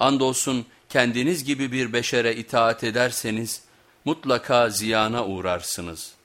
Andolsun kendiniz gibi bir beşere itaat ederseniz mutlaka ziyana uğrarsınız.''